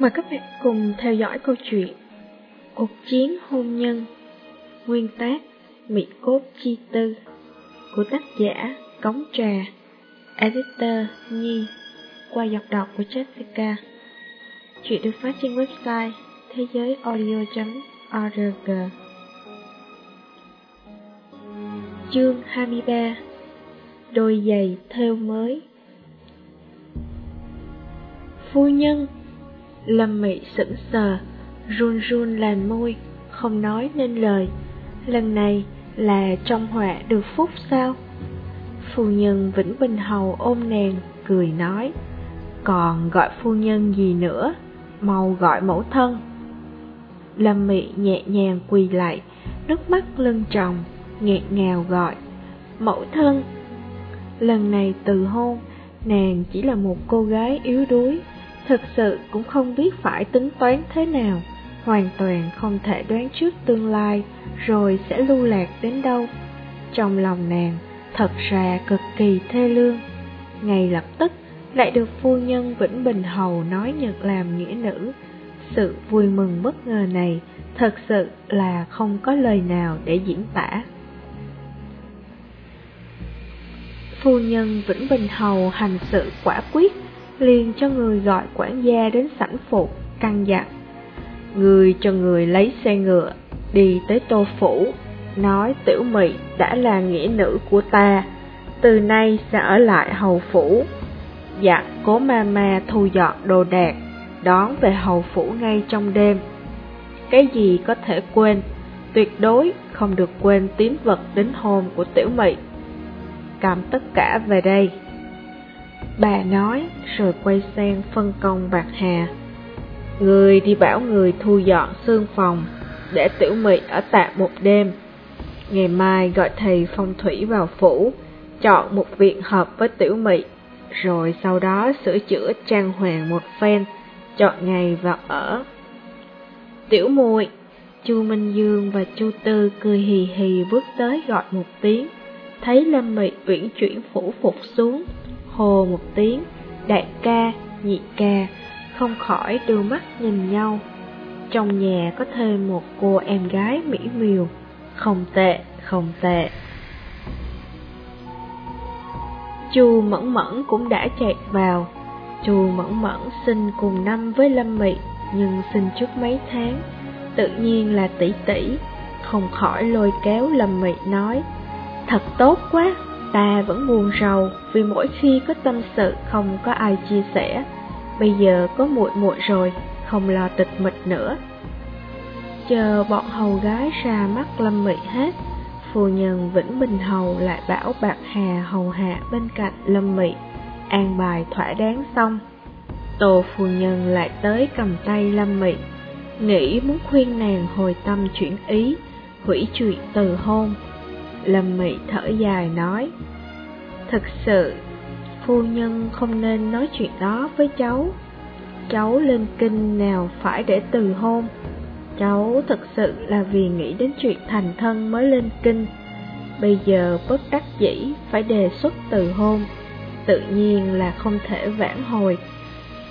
Mời các bạn cùng theo dõi câu chuyện Cuộc chiến hôn nhân, Nguyên tác Mỹ Cốt Chi Tư Của tác giả Cống Trà, Editor Nhi, Qua dọc đọc của Jessica. Chuyện được phát trên website thế giới audio.org Chương 23 Đôi giày theo mới. Phu nhân Lâm Mị sững sờ, run run làn môi, không nói nên lời. Lần này là trong họa được phúc sao? Phu nhân Vĩnh Bình Hầu ôm nàng, cười nói, còn gọi phu nhân gì nữa, mau gọi mẫu thân. Lâm Mị nhẹ nhàng quỳ lại, nước mắt lưng tròng, nghẹn ngào gọi, mẫu thân. Lần này từ hôn, nàng chỉ là một cô gái yếu đuối, thực sự cũng không biết phải tính toán thế nào, hoàn toàn không thể đoán trước tương lai rồi sẽ lưu lạc đến đâu. Trong lòng nàng, thật ra cực kỳ thê lương. Ngay lập tức, lại được phu nhân Vĩnh Bình Hầu nói Nhật làm nghĩa nữ. Sự vui mừng bất ngờ này thật sự là không có lời nào để diễn tả. Phu nhân Vĩnh Bình Hầu hành sự quả quyết, liền cho người gọi quản gia đến sảnh phụ, căn dặn. Người cho người lấy xe ngựa, đi tới tô phủ, nói tiểu mị đã là nghĩa nữ của ta, từ nay sẽ ở lại hầu phủ. Dặn cố ma ma thu dọn đồ đạc, đón về hầu phủ ngay trong đêm. Cái gì có thể quên, tuyệt đối không được quên tín vật đến hôn của tiểu mị. Cầm tất cả về đây. Bà nói rồi quay sang phân công bạc hà. Người đi bảo người thu dọn xương phòng, để tiểu mị ở tạm một đêm. Ngày mai gọi thầy phong thủy vào phủ, chọn một viện hợp với tiểu mị, rồi sau đó sửa chữa trang hoàng một phen, chọn ngày vào ở. Tiểu muội Chu Minh Dương và Chu Tư cười hì hì bước tới gọi một tiếng, thấy Lâm Mị uyển chuyển phủ phục xuống, Hồ một tiếng, đại ca, nhị ca, không khỏi đưa mắt nhìn nhau. Trong nhà có thêm một cô em gái mỹ miều, không tệ, không tệ. Chu Mẫn Mẫn cũng đã chạy vào. Chu Mẫn Mẫn sinh cùng năm với Lâm Mị, nhưng sinh trước mấy tháng, tự nhiên là tỷ tỷ, không khỏi lôi kéo Lâm Mị nói, thật tốt quá. Ta vẫn buồn rầu vì mỗi khi có tâm sự không có ai chia sẻ. Bây giờ có muội muội rồi, không lo tịch mịch nữa. Chờ bọn hầu gái ra mắt lâm mị hết, phu nhân Vĩnh Bình Hầu lại bảo Bạc Hà hầu hạ bên cạnh lâm mị, an bài thỏa đáng xong. Tô phu nhân lại tới cầm tay lâm mị, nghĩ muốn khuyên nàng hồi tâm chuyển ý, hủy chuyện từ hôn Lâm Mị thở dài nói, Thật sự, phu nhân không nên nói chuyện đó với cháu. Cháu lên kinh nào phải để từ hôn. Cháu thật sự là vì nghĩ đến chuyện thành thân mới lên kinh. Bây giờ bất đắc dĩ phải đề xuất từ hôn, tự nhiên là không thể vãn hồi.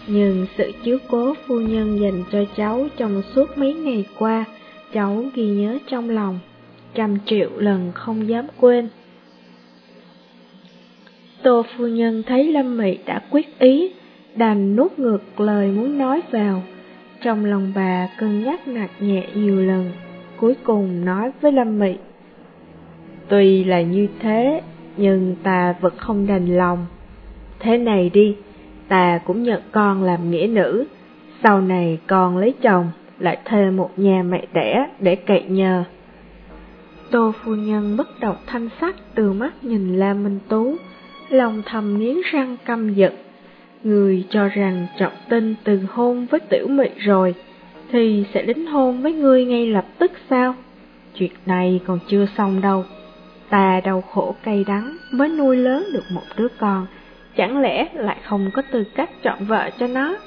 Nhưng sự chiếu cố phu nhân dành cho cháu trong suốt mấy ngày qua, cháu ghi nhớ trong lòng trăm triệu lần không dám quên. Tô phu nhân thấy Lâm Mị đã quyết ý, đành nuốt ngược lời muốn nói vào. Trong lòng bà cân nhắc nạt nhẹ nhiều lần, cuối cùng nói với Lâm Mị. Tuy là như thế, nhưng ta vẫn không đành lòng. Thế này đi, ta cũng nhận con làm nghĩa nữ, sau này con lấy chồng, lại thuê một nhà mẹ đẻ để cậy nhờ. Tô phu nhân bất động thanh sắc từ mắt nhìn La Minh Tú, lòng thầm nghiến răng căm giận. Người cho rằng trọng tinh từ hôn với tiểu mị rồi, thì sẽ đính hôn với ngươi ngay lập tức sao? Chuyện này còn chưa xong đâu. Ta đau khổ cay đắng mới nuôi lớn được một đứa con, chẳng lẽ lại không có tư cách chọn vợ cho nó?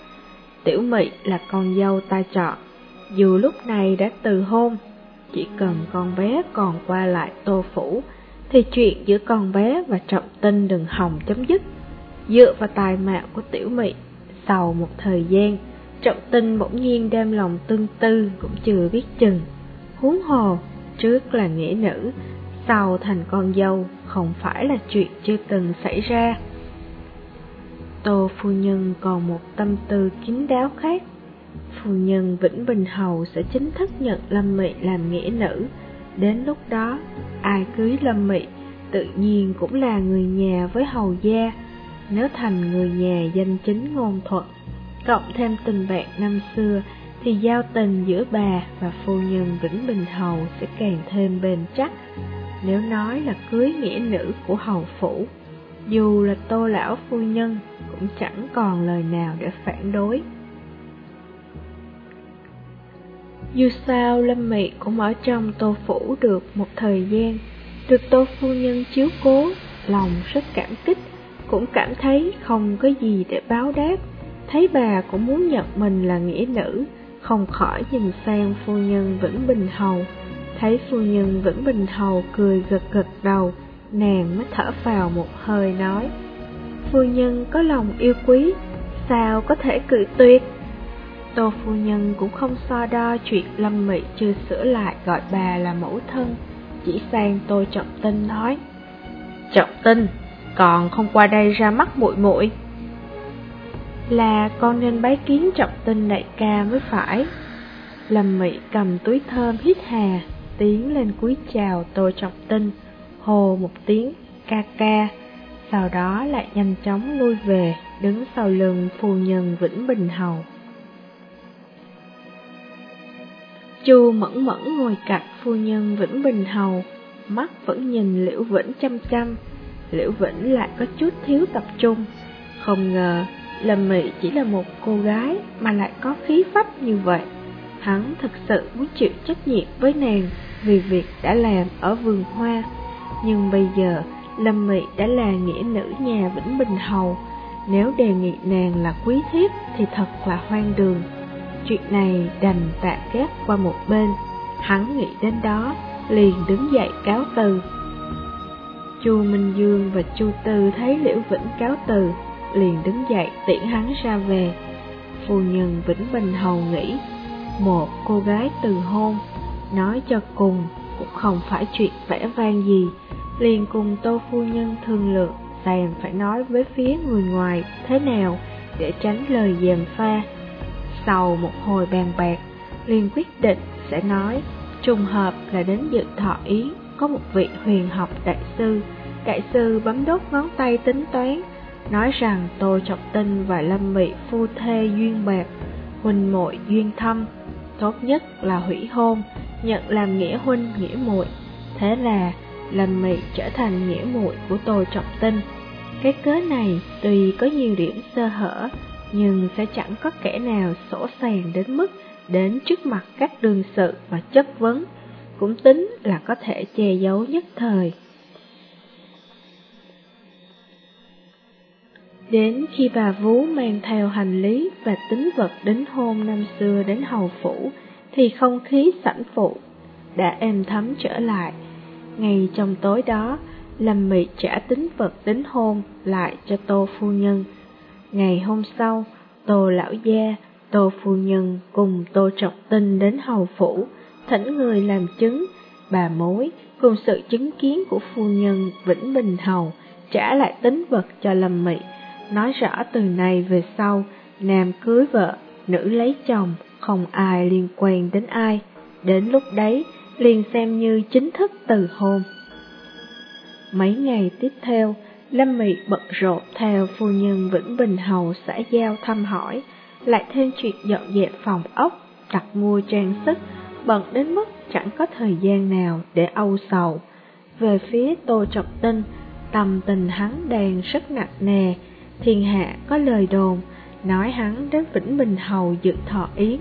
Tiểu mị là con dâu ta chọn, dù lúc này đã từ hôn chỉ cần con bé còn qua lại tô phủ, thì chuyện giữa con bé và trọng tinh đừng hòng chấm dứt. Dựa vào tài mạo của tiểu mị, sau một thời gian, Trọng tinh bỗng nhiên đem lòng tương tư cũng chưa biết chừng. Huống hồ, trước là nghĩa nữ, sau thành con dâu không phải là chuyện chưa từng xảy ra. Tô phu nhân còn một tâm tư kín đáo khác. Phu nhân Vĩnh Bình Hầu sẽ chính thức nhận Lâm Mị làm nghĩa nữ. Đến lúc đó, ai cưới Lâm Mị tự nhiên cũng là người nhà với hầu gia. Nếu thành người nhà danh chính ngôn thuận, cộng thêm tình bạn năm xưa, thì giao tình giữa bà và phu nhân Vĩnh Bình Hầu sẽ càng thêm bền chắc. Nếu nói là cưới nghĩa nữ của hầu phủ, dù là tô lão phu nhân cũng chẳng còn lời nào để phản đối. Dù sao Lâm Mị cũng ở trong tô phủ được một thời gian, được tô phu nhân chiếu cố, lòng rất cảm kích, cũng cảm thấy không có gì để báo đáp. Thấy bà cũng muốn nhận mình là nghĩa nữ, không khỏi nhìn sang phu nhân Vĩnh Bình Hầu. Thấy phu nhân Vĩnh Bình Hầu cười gật gật đầu, nàng mới thở vào một hơi nói. Phu nhân có lòng yêu quý, sao có thể cự tuyệt? Tô phu nhân cũng không so đo chuyện Lâm Mị chưa sửa lại gọi bà là mẫu thân, chỉ sang Tô Trọng Tinh nói. Trọng Tinh, còn không qua đây ra mắt muội muội Là con nên bái kiến Trọng Tinh đại ca mới phải. Lâm Mị cầm túi thơm hít hà, tiến lên cúi chào Tô Trọng Tinh, hồ một tiếng ca ca, sau đó lại nhanh chóng lui về, đứng sau lưng phu nhân Vĩnh Bình Hầu. Chu mẫn mẫn ngồi cạnh phu nhân Vĩnh Bình Hầu, mắt vẫn nhìn Liễu Vĩnh chăm chăm. Liễu Vĩnh lại có chút thiếu tập trung. Không ngờ, Lâm Mị chỉ là một cô gái mà lại có khí phách như vậy. Hắn thật sự muốn chịu trách nhiệm với nàng vì việc đã làm ở vườn hoa. Nhưng bây giờ, Lâm Mị đã là nghĩa nữ nhà Vĩnh Bình Hầu. Nếu đề nghị nàng là quý thiếp thì thật là hoang đường. Chuyện này đành tạ ghét qua một bên, hắn nghĩ đến đó, liền đứng dậy cáo từ. Chu Minh Dương và Chu Tư thấy Liễu Vĩnh cáo từ, liền đứng dậy tiễn hắn ra về. Phu nhân Vĩnh Bình Hầu nghĩ, một cô gái từ hôn, nói cho cùng cũng không phải chuyện vẻ vang gì, liền cùng Tô Phu Nhân thương lượng xem phải nói với phía người ngoài thế nào để tránh lời dèm pha. Sau một hồi bàn bạc, liền quyết định sẽ nói, trùng hợp là đến dự thọ ý, có một vị huyền học đại sư, đại sư bấm đốt ngón tay tính toán, nói rằng Tô Trọng Tinh và Lâm Mị phu thê duyên bạc, huynh muội duyên thâm, tốt nhất là hủy hôn, nhận làm nghĩa huynh nghĩa muội. Thế là Lâm Mị trở thành nghĩa muội của Tô Trọng Tinh. Cái cớ này tuy có nhiều điểm sơ hở, nhưng sẽ chẳng có kẻ nào sổ sàng đến mức đến trước mặt các đương sự và chất vấn, cũng tính là có thể che giấu nhất thời. Đến khi bà Vú mang theo hành lý và tính vật đến hôn năm xưa đến hầu phủ, thì không khí sẵn phụ đã êm thấm trở lại. Ngay trong tối đó, Lâm Mị trả tính vật đến hôn lại cho Tô Phu Nhân. Ngày hôm sau, Tô Lão Gia, Tô Phu Nhân cùng Tô Trọng Tinh đến hầu phủ, thỉnh người làm chứng, bà mối cùng sự chứng kiến của Phu Nhân Vĩnh Bình Hầu trả lại tính vật cho Lâm Mị, nói rõ từ nay về sau, nam cưới vợ, nữ lấy chồng, không ai liên quan đến ai, đến lúc đấy liền xem như chính thức từ hôn. Mấy ngày tiếp theo, Lâm Mị bận rộn theo phu nhân Vĩnh Bình Hầu xã giao thăm hỏi, lại thêm chuyện dọn dẹp phòng ốc, đặt mua trang sức, bận đến mức chẳng có thời gian nào để âu sầu. Về phía Tô Trọng Tinh, tâm tình hắn đang rất nặng nề, thiên hạ có lời đồn, nói hắn đến Vĩnh Bình Hầu dự thọ yến,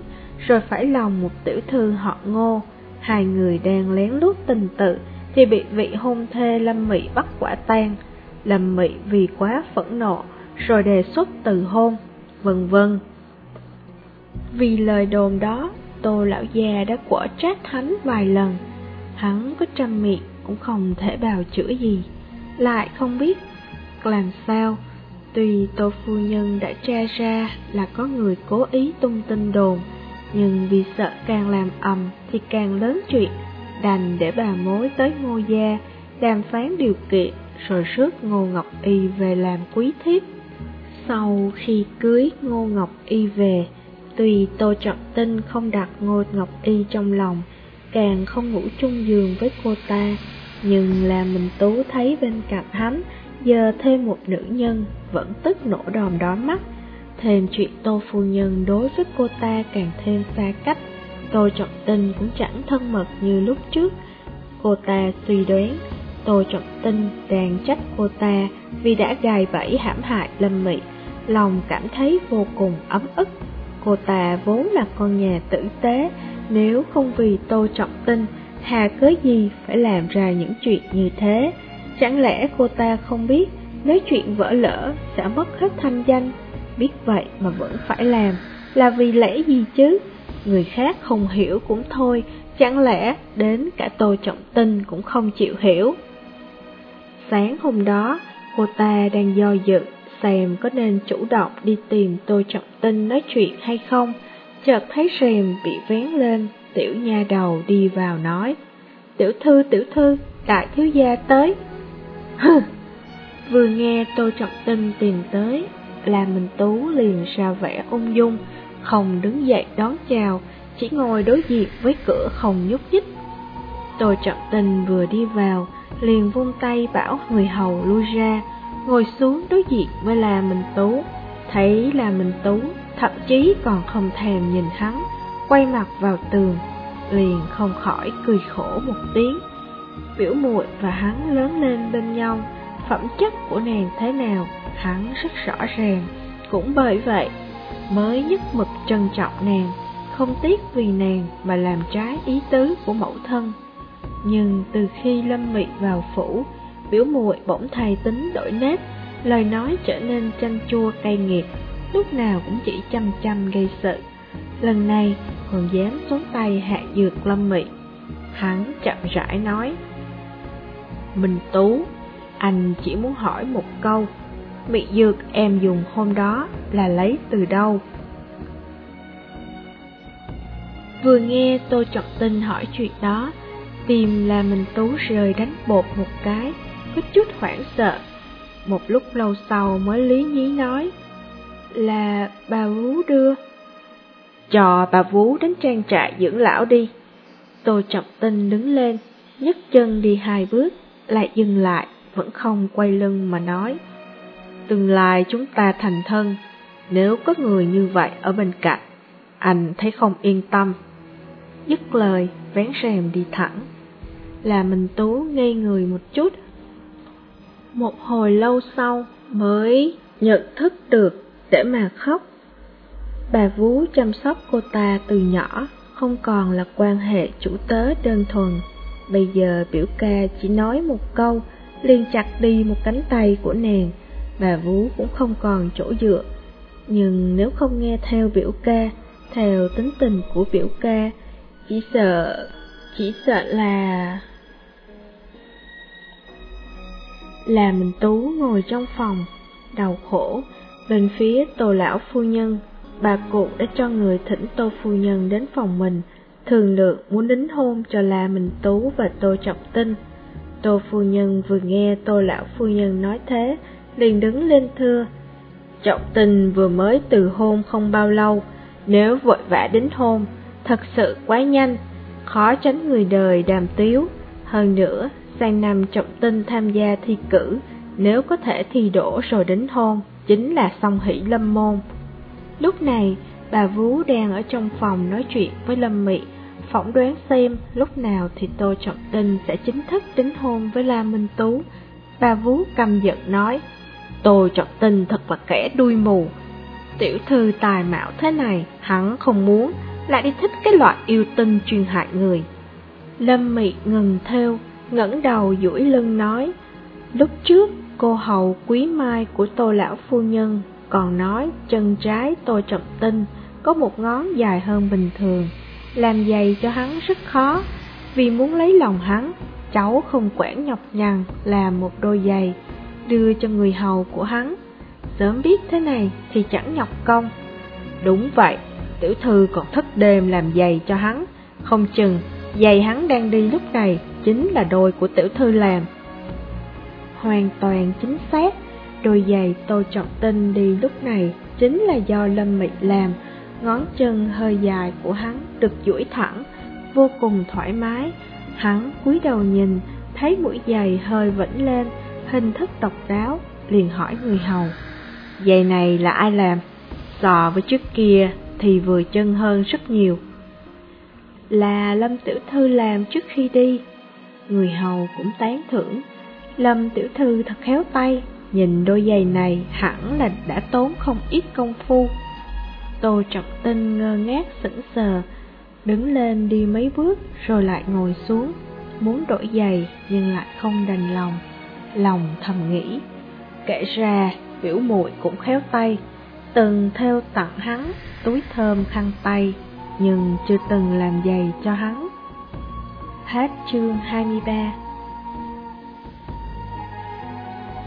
rồi phải lòng một tiểu thư họ ngô, hai người đang lén lút tình tự, thì bị vị hôn thê Lâm Mị bắt quả tang làm Mị vì quá phẫn nộ, rồi đề xuất từ hôn, vân vân. Vì lời đồn đó, Tô Lão Già đã quở trách hắn vài lần, hắn có trăm miệng cũng không thể bào chữa gì, lại không biết làm sao. Tuy Tô Phu Nhân đã tra ra là có người cố ý tung tin đồn, nhưng vì sợ càng làm ầm thì càng lớn chuyện, đành để bà mối tới ngô gia, đàm phán điều kiện, rồi rước Ngô Ngọc Y về làm quý thiếp. Sau khi cưới Ngô Ngọc Y về, tuy Tô Trọng Tinh không đặt Ngô Ngọc Y trong lòng, càng không ngủ chung giường với cô ta, nhưng là mình Tú thấy bên cạnh hắn, giờ thêm một nữ nhân, vẫn tức nổ đòn đó mắt. Thêm chuyện Tô Phu Nhân đối với cô ta càng thêm xa cách, Tô Trọng Tinh cũng chẳng thân mật như lúc trước. Cô ta suy đoán, Tô Trọng Tinh đang trách cô ta vì đã gài bẫy hãm hại Lâm Mị, lòng cảm thấy vô cùng ấm ức. Cô ta vốn là con nhà tử tế, nếu không vì Tô Trọng Tinh, hà cớ gì phải làm ra những chuyện như thế? Chẳng lẽ cô ta không biết nếu chuyện vỡ lỡ sẽ mất hết thanh danh? Biết vậy mà vẫn phải làm, là vì lẽ gì chứ? Người khác không hiểu cũng thôi, chẳng lẽ đến cả Tô Trọng Tinh cũng không chịu hiểu? Sáng hôm đó, cô ta đang do dự xem có nên chủ động đi tìm Tô Trọng Tinh nói chuyện hay không, chợt thấy rèm bị vén lên, tiểu nha đầu đi vào nói, tiểu thư tiểu thư, đại thiếu gia tới. Hừ, vừa nghe Tô Trọng Tinh tìm tới, là mình tú liền ra vẻ ung dung, không đứng dậy đón chào, chỉ ngồi đối diện với cửa không nhúc nhích. Tô Trọng Tinh vừa đi vào, liền vung tay bảo người hầu lui ra, ngồi xuống đối diện với là mình tú, thấy là mình tú, thậm chí còn không thèm nhìn hắn, quay mặt vào tường, liền không khỏi cười khổ một tiếng. Biểu muội và hắn lớn lên bên nhau, phẩm chất của nàng thế nào, hắn rất rõ ràng. Cũng bởi vậy, mới nhất mực trân trọng nàng, không tiếc vì nàng mà làm trái ý tứ của mẫu thân. Nhưng từ khi Lâm Mị vào phủ, biểu muội bỗng thay tính đổi nét, lời nói trở nên chanh chua cay nghiệt, lúc nào cũng chỉ chăm chăm gây sự. Lần này còn dám xuống tay hạ dược Lâm Mị. Hắn chậm rãi nói, Minh Tú, anh chỉ muốn hỏi một câu, mị dược em dùng hôm đó là lấy từ đâu? Vừa nghe tôi Trọng Tinh hỏi chuyện đó, tìm là mình tú rời đánh bột một cái, có chút hoảng sợ. Một lúc lâu sau mới lý nhí nói, là bà Vú đưa. Cho bà Vú đến trang trại dưỡng lão đi. Tôi chọc tinh đứng lên, nhấc chân đi hai bước, lại dừng lại, vẫn không quay lưng mà nói. Tương lai chúng ta thành thân, nếu có người như vậy ở bên cạnh, anh thấy không yên tâm. Dứt lời, vén rèm đi thẳng là mình Tú ngây người một chút. Một hồi lâu sau mới nhận thức được để mà khóc. Bà Vú chăm sóc cô ta từ nhỏ, không còn là quan hệ chủ tớ đơn thuần. Bây giờ biểu ca chỉ nói một câu, liền chặt đi một cánh tay của nàng, bà Vú cũng không còn chỗ dựa. Nhưng nếu không nghe theo biểu ca, theo tính tình của biểu ca, chỉ sợ, chỉ sợ là... là mình Tú ngồi trong phòng, đầu khổ, bên phía tô lão phu nhân, bà cụ đã cho người thỉnh tô phu nhân đến phòng mình, thường lượng muốn đính hôn cho là mình Tú và tô trọng tinh. Tô phu nhân vừa nghe tô lão phu nhân nói thế, liền đứng lên thưa. Trọng tình vừa mới từ hôn không bao lâu, nếu vội vã đính hôn, thật sự quá nhanh, khó tránh người đời đàm tiếu. Hơn nữa, sang năm trọng tinh tham gia thi cử, nếu có thể thi đỗ rồi đính hôn, chính là song hỷ lâm môn. Lúc này, bà Vú đang ở trong phòng nói chuyện với Lâm Mị, phỏng đoán xem lúc nào thì Tô Trọng Tinh sẽ chính thức đính hôn với La Minh Tú. Bà Vú căm giận nói, Tô Trọng Tinh thật là kẻ đuôi mù. Tiểu thư tài mạo thế này, hắn không muốn, lại đi thích cái loại yêu tinh truyền hại người. Lâm Mị ngừng theo, ngẩng đầu duỗi lưng nói, lúc trước cô hầu quý mai của tô lão phu nhân còn nói chân trái tô trọng tinh có một ngón dài hơn bình thường, làm giày cho hắn rất khó, vì muốn lấy lòng hắn, cháu không quản nhọc nhằn làm một đôi giày, đưa cho người hầu của hắn. sớm biết thế này thì chẳng nhọc công. Đúng vậy, tiểu thư còn thức đêm làm giày cho hắn, không chừng giày hắn đang đi lúc này chính là đôi của tiểu thư làm. Hoàn toàn chính xác, đôi giày Tô Trọng Tinh đi lúc này chính là do Lâm Mị làm, ngón chân hơi dài của hắn được duỗi thẳng, vô cùng thoải mái. Hắn cúi đầu nhìn, thấy mũi giày hơi vĩnh lên, hình thức độc đáo, liền hỏi người hầu. Giày này là ai làm? So với trước kia thì vừa chân hơn rất nhiều. Là Lâm Tiểu Thư làm trước khi đi. Người hầu cũng tán thưởng. Lâm Tiểu Thư thật khéo tay, nhìn đôi giày này hẳn là đã tốn không ít công phu. Tô Trọng Tinh ngơ ngác sững sờ, đứng lên đi mấy bước rồi lại ngồi xuống, muốn đổi giày nhưng lại không đành lòng, lòng thầm nghĩ. Kể ra, biểu muội cũng khéo tay, từng theo tặng hắn túi thơm khăn tay, nhưng chưa từng làm giày cho hắn. Hết chương 23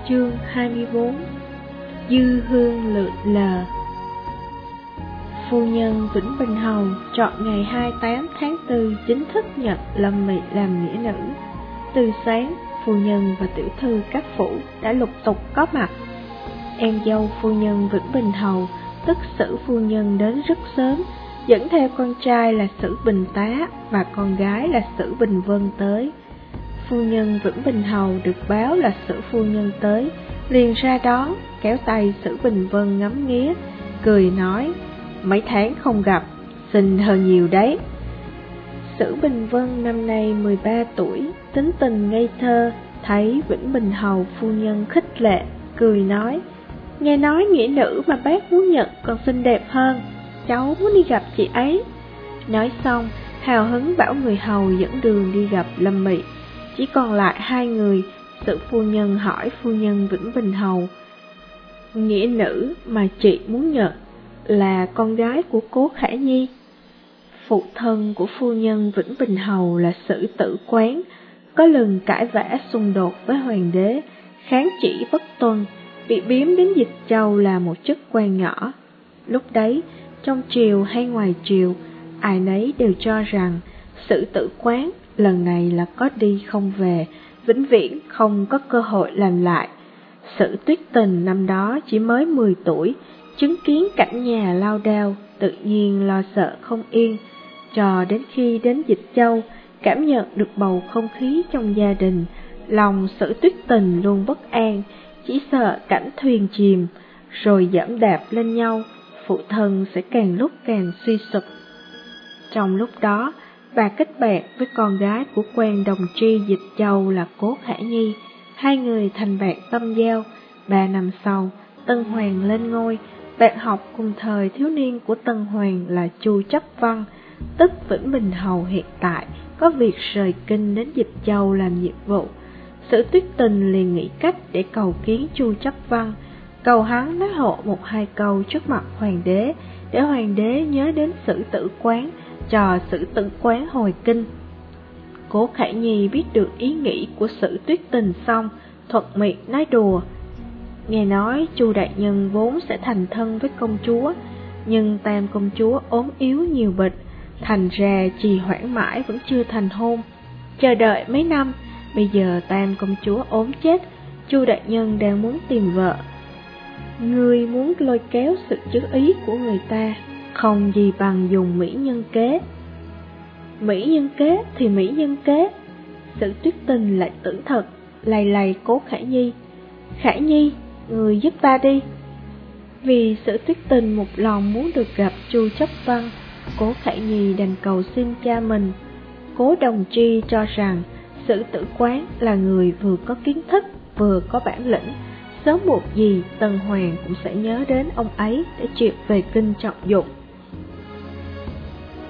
Chương 24 Dư hương lượn lờ Phu nhân Vĩnh Bình Hầu chọn ngày 28 tháng 4 chính thức nhận Lâm Mị làm nghĩa nữ. Từ sáng, phu nhân và tiểu thư các phủ đã lục tục có mặt. Em dâu phu nhân Vĩnh Bình Hầu, tức sử phu nhân đến rất sớm, dẫn theo con trai là sử Bình Tá và con gái là sử Bình Vân tới. Phu nhân Vĩnh Bình Hầu được báo là sử phu nhân tới, liền ra đón, kéo tay sử Bình Vân ngắm nghía, cười nói, mấy tháng không gặp, xinh hơn nhiều đấy. Sử Bình Vân năm nay 13 tuổi, tính tình ngây thơ, thấy Vĩnh Bình Hầu phu nhân khích lệ, cười nói, nghe nói nghĩa nữ mà bác muốn nhận còn xinh đẹp hơn, cháu muốn đi gặp chị ấy. Nói xong, hào hứng bảo người hầu dẫn đường đi gặp Lâm Mị. Chỉ còn lại hai người, sự phu nhân hỏi phu nhân Vĩnh Bình Hầu. Nghĩa nữ mà chị muốn nhận là con gái của cố Khả Nhi. Phụ thân của phu nhân Vĩnh Bình Hầu là sử tử quán, có lần cãi vã xung đột với hoàng đế, kháng chỉ bất tuân, bị biếm đến dịch châu là một chức quan nhỏ. Lúc đấy, trong triều hay ngoài triều, ai nấy đều cho rằng sự tử quán lần này là có đi không về, vĩnh viễn không có cơ hội làm lại. sự tuyết tình năm đó chỉ mới 10 tuổi, chứng kiến cảnh nhà lao đao, tự nhiên lo sợ không yên, cho đến khi đến dịch châu, cảm nhận được bầu không khí trong gia đình, lòng sự tuyết tình luôn bất an, chỉ sợ cảnh thuyền chìm, rồi giảm đạp lên nhau, phụ thân sẽ càng lúc càng suy sụp. Trong lúc đó, bà kết bạn với con gái của quan đồng tri dịch châu là Cố Khả Nhi, hai người thành bạn tâm giao, ba năm sau, Tân Hoàng lên ngôi, bạn học cùng thời thiếu niên của Tân Hoàng là Chu Chấp Văn, tức Vĩnh Bình Hầu hiện tại, có việc rời kinh đến Dịch Châu làm nhiệm vụ. Sử tuyết tình liền nghĩ cách để cầu kiến Chu Chấp Văn, cầu hắn nói hộ một hai câu trước mặt hoàng đế, để hoàng đế nhớ đến sử tử quán, trò sử tử quán hồi kinh. Cố Khải Nhi biết được ý nghĩ của sử tuyết tình xong, thuật miệng nói đùa, Nghe nói Chu đại nhân vốn sẽ thành thân với công chúa, nhưng tam công chúa ốm yếu nhiều bệnh, thành ra trì hoãn mãi vẫn chưa thành hôn. Chờ đợi mấy năm, bây giờ tam công chúa ốm chết, Chu đại nhân đang muốn tìm vợ. Ngươi muốn lôi kéo sự chú ý của người ta, không gì bằng dùng mỹ nhân kế. Mỹ nhân kế thì mỹ nhân kế, sự tuyết tình lại tưởng thật, lầy lầy cố Khải Nhi. Khải Nhi, người giúp ta đi. Vì sự tuyết tình một lòng muốn được gặp Chu Chấp Văn, Cố Khải Nhi đành cầu xin cha mình. Cố Đồng Tri cho rằng sự tử quán là người vừa có kiến thức, vừa có bản lĩnh. Sớm một gì, Tần Hoàng cũng sẽ nhớ đến ông ấy để chuyện về kinh trọng dụng.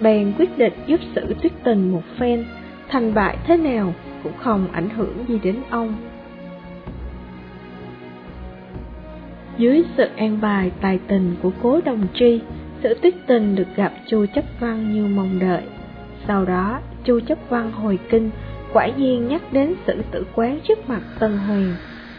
Bèn quyết định giúp sự tuyết tình một phen, thành bại thế nào cũng không ảnh hưởng gì đến ông. Dưới sự an bài tài tình của cố đồng tri, sự tuyết tình được gặp Chu Chấp Văn như mong đợi. Sau đó, Chu Chấp Văn hồi kinh, quả nhiên nhắc đến sự tử quán trước mặt Tân Huyền.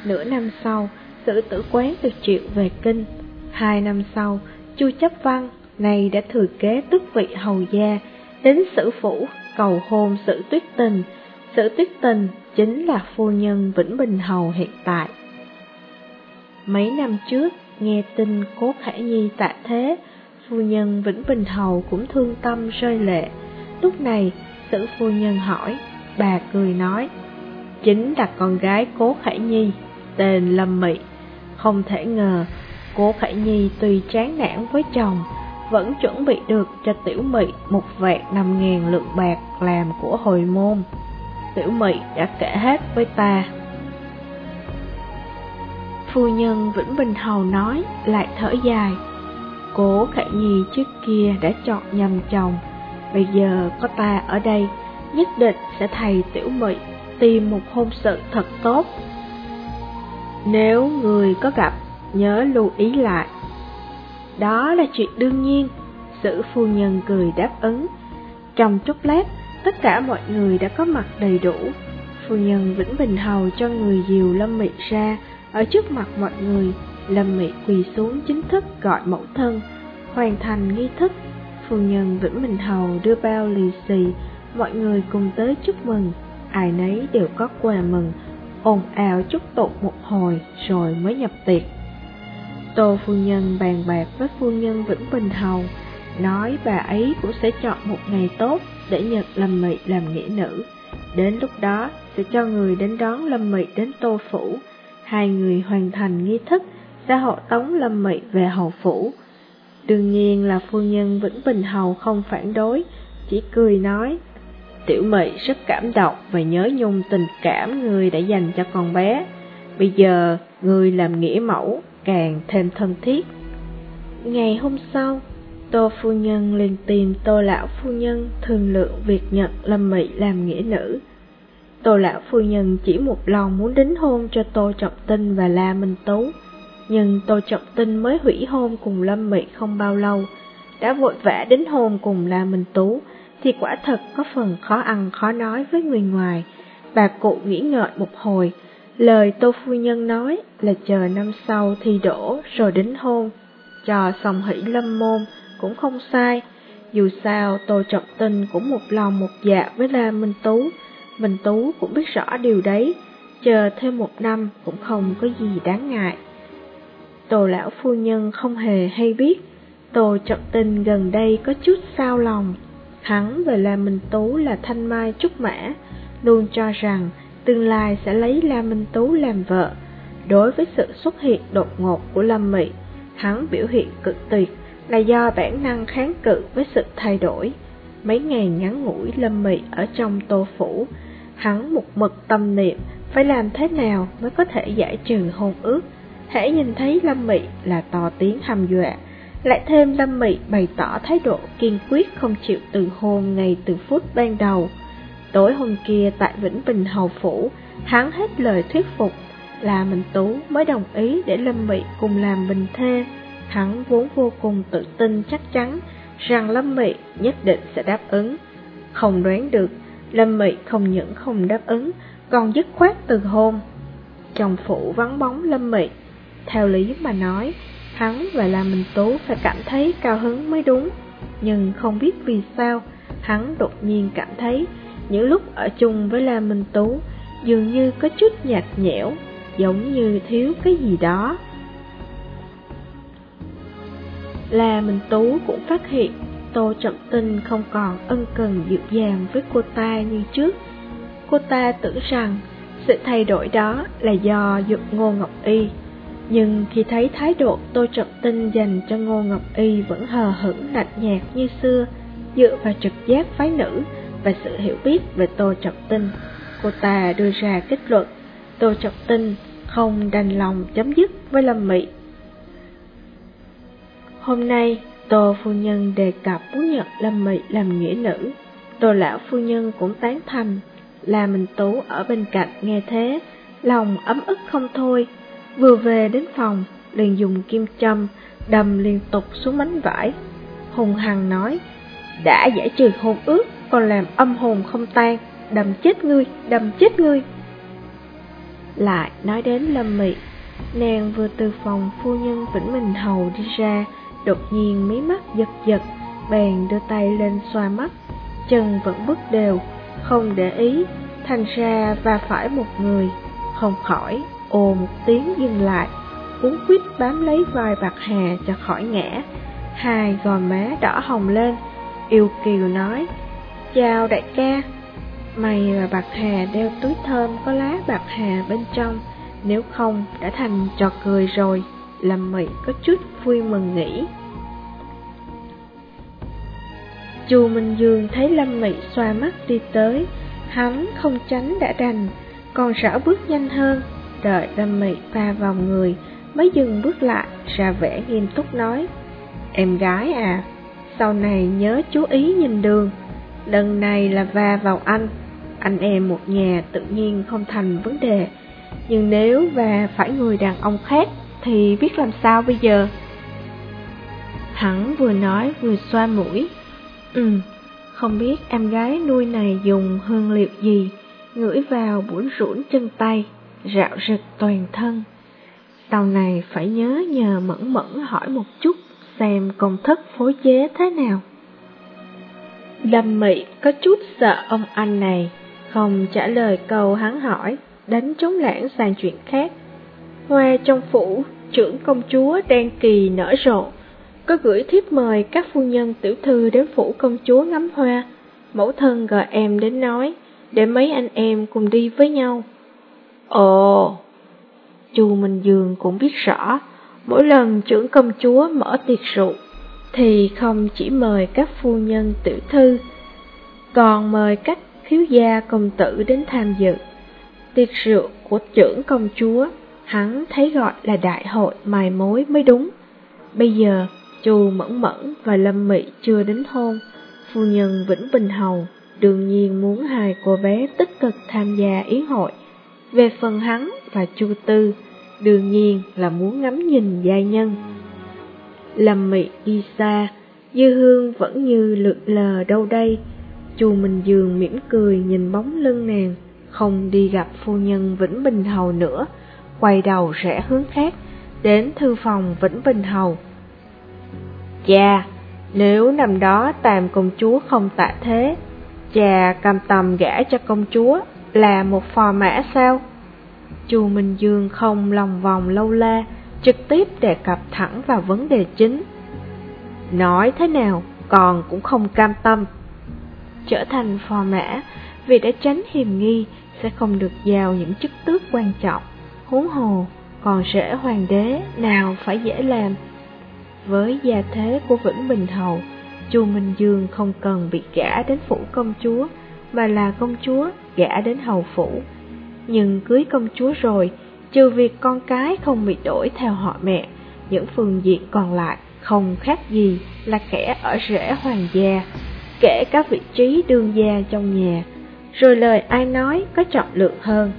Nửa năm sau, sử tử quán được triệu về kinh. Hai năm sau, Chu chấp văn này đã thừa kế tước vị hầu gia, đến sử phủ cầu hôn sử tuyết tình. Sử tuyết tình chính là phu nhân Vĩnh Bình Hầu hiện tại. Mấy năm trước, nghe tin cố khải nhi tạ thế, phu nhân Vĩnh Bình Hầu cũng thương tâm rơi lệ. Lúc này, sử phu nhân hỏi, bà cười nói, chính là con gái cố khải nhi, tên Lâm Mị. Không thể ngờ, cố khải nhi tuy chán nản với chồng, vẫn chuẩn bị được cho tiểu mị một vẹt năm ngàn lượng bạc làm của hồi môn. Tiểu mị đã kể hết với ta. Phu nhân Vĩnh Bình Hầu nói, lại thở dài. Cố Khải Nhi trước kia đã chọn nhầm chồng, bây giờ có ta ở đây, nhất định sẽ thầy tiểu mị tìm một hôn sự thật tốt. Nếu người có gặp, nhớ lưu ý lại. Đó là chuyện đương nhiên, sử phu nhân cười đáp ứng. Trong chốc lát, tất cả mọi người đã có mặt đầy đủ. Phu nhân Vĩnh Bình Hầu cho người dìu Lâm Mị ra, ở trước mặt mọi người, Lâm Mị quỳ xuống chính thức gọi mẫu thân, hoàn thành nghi thức. Phu nhân Vĩnh Bình Hầu đưa bao lì xì, mọi người cùng tới chúc mừng, ai nấy đều có quà mừng, ồn ào chúc tụng một hồi rồi mới nhập tiệc. Tô phu nhân bàn bạc với phu nhân Vĩnh Bình Hầu, nói bà ấy cũng sẽ chọn một ngày tốt để nhận Lâm Mị làm nghĩa nữ. Đến lúc đó sẽ cho người đến đón Lâm Mị đến Tô Phủ. Hai người hoàn thành nghi thức, sẽ hộ tống Lâm Mị về hầu phủ. Đương nhiên là phu nhân Vĩnh Bình Hầu không phản đối, chỉ cười nói, Tiểu Mị rất cảm động và nhớ nhung tình cảm người đã dành cho con bé. Bây giờ, người làm nghĩa mẫu càng thêm thân thiết. Ngày hôm sau, Tô phu nhân liền tìm Tô lão phu nhân thương lượng việc nhận Lâm Mị làm nghĩa nữ. Tô lão phu nhân chỉ một lòng muốn đính hôn cho Tô Trọng Tinh và La Minh Tú, nhưng Tô Trọng Tinh mới hủy hôn cùng Lâm Mị không bao lâu, đã vội vã đính hôn cùng La Minh Tú, thì quả thật có phần khó ăn khó nói với người ngoài. Bà cụ nghĩ ngợi một hồi, lời Tô Phu Nhân nói là chờ năm sau thi đổ rồi đính hôn, cho xong hỷ lâm môn cũng không sai. Dù sao Tô Trọng Tinh cũng một lòng một dạ với La Minh Tú, Minh Tú cũng biết rõ điều đấy, chờ thêm một năm cũng không có gì đáng ngại. Tô lão phu nhân không hề hay biết, Tô Trọng Tinh gần đây có chút sao lòng. Hắn và La Minh Tú là thanh mai trúc mã, luôn cho rằng tương lai sẽ lấy La Minh Tú làm vợ. Đối với sự xuất hiện đột ngột của Lâm Mị, hắn biểu hiện cực tuyệt là do bản năng kháng cự với sự thay đổi. Mấy ngày ngắn ngủi Lâm Mị ở trong tô phủ, hắn một mực tâm niệm phải làm thế nào mới có thể giải trừ hôn ước. Hãy nhìn thấy Lâm Mị là to tiếng hầm dọa, lại thêm Lâm Mị bày tỏ thái độ kiên quyết không chịu từ hôn ngay từ phút ban đầu. Tối hôm kia tại Vĩnh Bình Hầu Phủ, hắn hết lời thuyết phục là Minh Tú mới đồng ý để Lâm Mị cùng làm bình thê. Hắn vốn vô cùng tự tin chắc chắn rằng Lâm Mị nhất định sẽ đáp ứng. Không đoán được, Lâm Mị không những không đáp ứng, còn dứt khoát từ hôn. Chồng phủ vắng bóng Lâm Mị. Theo lý mà nói, hắn và La Minh Tú phải cảm thấy cao hứng mới đúng. Nhưng không biết vì sao, hắn đột nhiên cảm thấy những lúc ở chung với La Minh Tú dường như có chút nhạt nhẽo, giống như thiếu cái gì đó. La Minh Tú cũng phát hiện Tô Trọng Tinh không còn ân cần dịu dàng với cô ta như trước. Cô ta tưởng rằng sự thay đổi đó là do dục Ngô Ngọc Y. Nhưng khi thấy thái độ Tô Trọng Tinh dành cho Ngô Ngọc Y vẫn hờ hững lạnh nhạt như xưa, dựa vào trực giác phái nữ và sự hiểu biết về Tô Trọng Tinh, cô ta đưa ra kết luận Tô Trọng Tinh không đành lòng chấm dứt với Lâm Mị. Hôm nay, Tô phu nhân đề cập muốn nhận Lâm Mị làm nghĩa nữ. Tô lão phu nhân cũng tán thành, là mình tú ở bên cạnh nghe thế, lòng ấm ức không thôi. Vừa về đến phòng, liền dùng kim châm, đâm liên tục xuống mánh vải. Hùng Hằng nói, đã giải trừ hôn ước, còn làm âm hồn không tan, đâm chết ngươi, đâm chết ngươi. Lại nói đến Lâm Mị, Nàng vừa từ phòng phu nhân Vĩnh Minh Hầu đi ra, đột nhiên mí mắt giật giật, bèn đưa tay lên xoa mắt, chân vẫn bước đều, không để ý, thành ra và phải một người, không khỏi, ồ một tiếng dừng lại, cuốn quýt bám lấy vai bạc hà cho khỏi ngã, hai gò má đỏ hồng lên, yêu kiều nói, chào đại ca, mày và bạc hà đeo túi thơm có lá bạc hà bên trong, nếu không đã thành trò cười rồi, Lâm Mỹ có chút vui mừng nghĩ. Chu Minh Dương thấy Lâm Mỹ xoa mắt đi tới, hắn không tránh đã đành, còn rảo bước nhanh hơn, đợi Lâm Mị va vào người, mới dừng bước lại, ra vẻ nghiêm túc nói, Em gái à, sau này nhớ chú ý nhìn đường, lần này là va vào anh, anh em một nhà tự nhiên không thành vấn đề, nhưng nếu và phải người đàn ông khác thì biết làm sao bây giờ? Hắn vừa nói vừa xoa mũi. Ừ, không biết em gái nuôi này dùng hương liệu gì, ngửi vào bủn rũn chân tay, rạo rực toàn thân. Sau này phải nhớ nhờ mẫn mẫn hỏi một chút xem công thức phối chế thế nào. Lâm Mị có chút sợ ông anh này, không trả lời câu hắn hỏi, đánh trống lãng sang chuyện khác. Hoa trong phủ, trưởng công chúa đang kỳ nở rộ, có gửi thiếp mời các phu nhân tiểu thư đến phủ công chúa ngắm hoa. Mẫu thân gọi em đến nói, để mấy anh em cùng đi với nhau. Ồ, Chu Minh Dương cũng biết rõ, mỗi lần trưởng công chúa mở tiệc rượu, thì không chỉ mời các phu nhân tiểu thư, còn mời các thiếu gia công tử đến tham dự. Tiệc rượu của trưởng công chúa, hắn thấy gọi là đại hội mài mối mới đúng. Bây giờ, Chu Mẫn Mẫn và Lâm Mị chưa đến hôn, phu nhân Vĩnh Bình Hầu đương nhiên muốn hai cô bé tích cực tham gia yến hội. Về phần hắn và Chu Tư, đương nhiên là muốn ngắm nhìn giai nhân. Lâm Mị đi xa, Dư Hương vẫn như lượn lờ đâu đây. Chu Minh Dương mỉm cười nhìn bóng lưng nàng, không đi gặp phu nhân Vĩnh Bình Hầu nữa, quay đầu rẽ hướng khác, đến thư phòng Vĩnh Bình Hầu. Cha, nếu năm đó Tam công chúa không tạ thế, cha cam tâm gả cho công chúa là một phò mã sao? Chu Minh Dương không lòng vòng lâu la, trực tiếp đề cập thẳng vào vấn đề chính. Nói thế nào, còn cũng không cam tâm. Trở thành phò mã, vì đã tránh hiềm nghi, sẽ không được giao những chức tước quan trọng, huống hồ, còn rễ hoàng đế nào phải dễ làm. Với gia thế của Vĩnh Bình Hầu, Chu Minh Dương không cần bị gả đến phủ công chúa, mà là công chúa gả đến hầu phủ. Nhưng cưới công chúa rồi, trừ việc con cái không bị đổi theo họ mẹ, những phương diện còn lại không khác gì là kẻ ở rễ hoàng gia, kể các vị trí đương gia trong nhà, rồi lời ai nói có trọng lượng hơn.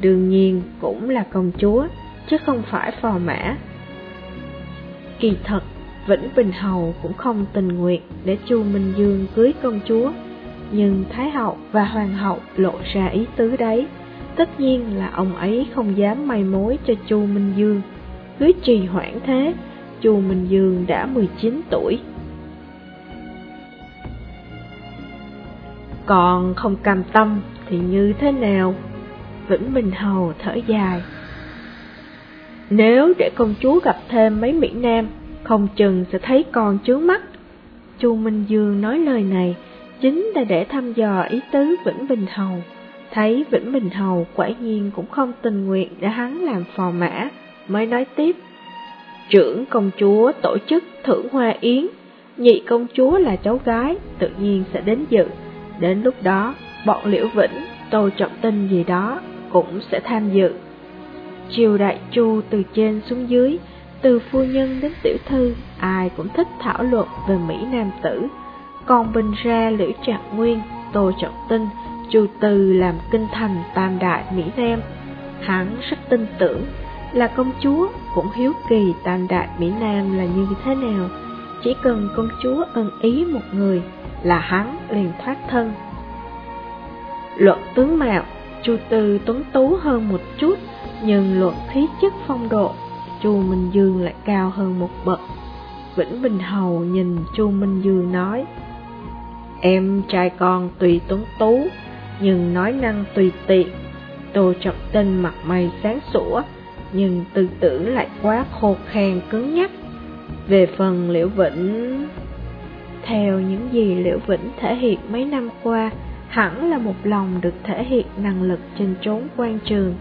Đương nhiên cũng là công chúa, chứ không phải phò mã. Kỳ thật, Vĩnh Bình Hầu cũng không tình nguyện để Chu Minh Dương cưới công chúa, nhưng Thái Hậu và Hoàng Hậu lộ ra ý tứ đấy. Tất nhiên là ông ấy không dám may mối cho Chu Minh Dương. Cứ trì hoãn thế, Chu Minh Dương đã 19 tuổi. Còn không cam tâm thì như thế nào? Vĩnh Bình Hầu thở dài. Nếu để công chúa gặp thêm mấy Mỹ Nam, không chừng sẽ thấy con chướng mắt. Chu Minh Dương nói lời này chính là để thăm dò ý tứ Vĩnh Bình Hầu. Thấy Vĩnh Bình Hầu quả nhiên cũng không tình nguyện để hắn làm phò mã, mới nói tiếp. Trưởng công chúa tổ chức thưởng hoa yến, nhị công chúa là cháu gái, tự nhiên sẽ đến dự. Đến lúc đó, bọn Liễu Vĩnh, Tô Trọng Tinh gì đó cũng sẽ tham dự. Triều đại chu từ trên xuống dưới, từ phu nhân đến tiểu thư, ai cũng thích thảo luận về Mỹ Nam tử. Còn bình ra Lữ Trạc Nguyên, Tô Trọng Tinh, Chu Từ làm kinh thành tam đại Mỹ Nam. Hắn rất tin tưởng là công chúa cũng hiếu kỳ tam đại Mỹ Nam là như thế nào. Chỉ cần công chúa ân ý một người là hắn liền thoát thân. Luận tướng mạo, Chu Từ tuấn tú hơn một chút, nhưng luận khí chất phong độ, Chu Minh Dương lại cao hơn một bậc. Vĩnh Bình Hầu nhìn Chu Minh Dương nói, Em trai con tùy tuấn tú, nhưng nói năng tùy tiện. Tô Trọng Tinh mặt mày sáng sủa, nhưng tư tưởng lại quá khô khan cứng nhắc. Về phần Liễu Vĩnh... Theo những gì Liễu Vĩnh thể hiện mấy năm qua, hẳn là một lòng được thể hiện năng lực trên trốn quan trường.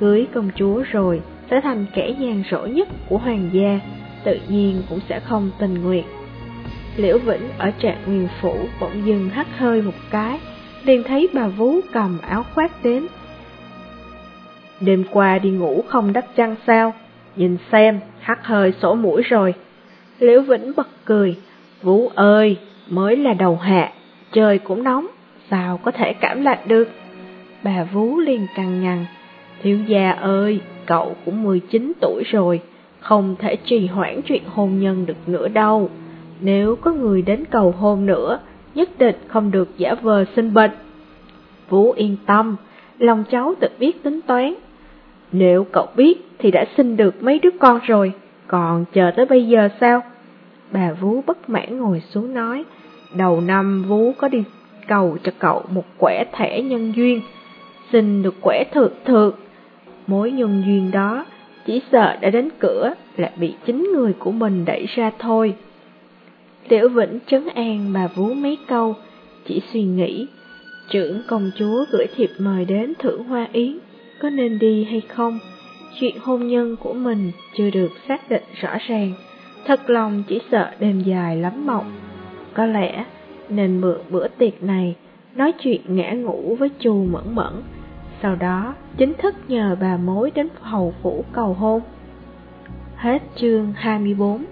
Cưới công chúa rồi, sẽ thành kẻ gian rỗi nhất của hoàng gia, tự nhiên cũng sẽ không tình nguyện. Liễu Vĩnh ở trạng nguyên phủ bỗng dừng hắt hơi một cái, liền thấy bà Vú cầm áo khoác đến. Đêm qua đi ngủ không đắp chăn sao, nhìn xem, hắt hơi sổ mũi rồi. Liễu Vĩnh bật cười, Vú ơi, mới là đầu hạ, trời cũng nóng, sao có thể cảm lạnh được. Bà Vú liền cằn nhằn, thiếu gia ơi, cậu cũng 19 tuổi rồi, không thể trì hoãn chuyện hôn nhân được nữa đâu. Nếu có người đến cầu hôn nữa, nhất định không được giả vờ sinh bệnh. Vũ yên tâm, lòng cháu tự biết tính toán. Nếu cậu biết thì đã sinh được mấy đứa con rồi, còn chờ tới bây giờ sao? Bà Vú bất mãn ngồi xuống nói, đầu năm Vú có đi cầu cho cậu một quẻ thẻ nhân duyên, xin được quẻ thượng thượng. Mối nhân duyên đó chỉ sợ đã đến cửa lại bị chính người của mình đẩy ra thôi. Liễu Vĩnh trấn an bà vú mấy câu, chỉ suy nghĩ, trưởng công chúa gửi thiệp mời đến thưởng hoa yến, có nên đi hay không? Chuyện hôn nhân của mình chưa được xác định rõ ràng, thật lòng chỉ sợ đêm dài lắm mộng. Có lẽ nên mượn bữa tiệc này nói chuyện ngã ngủ với chu mẫn mẫn, sau đó chính thức nhờ bà mối đến hầu phủ cầu hôn. Hết chương 24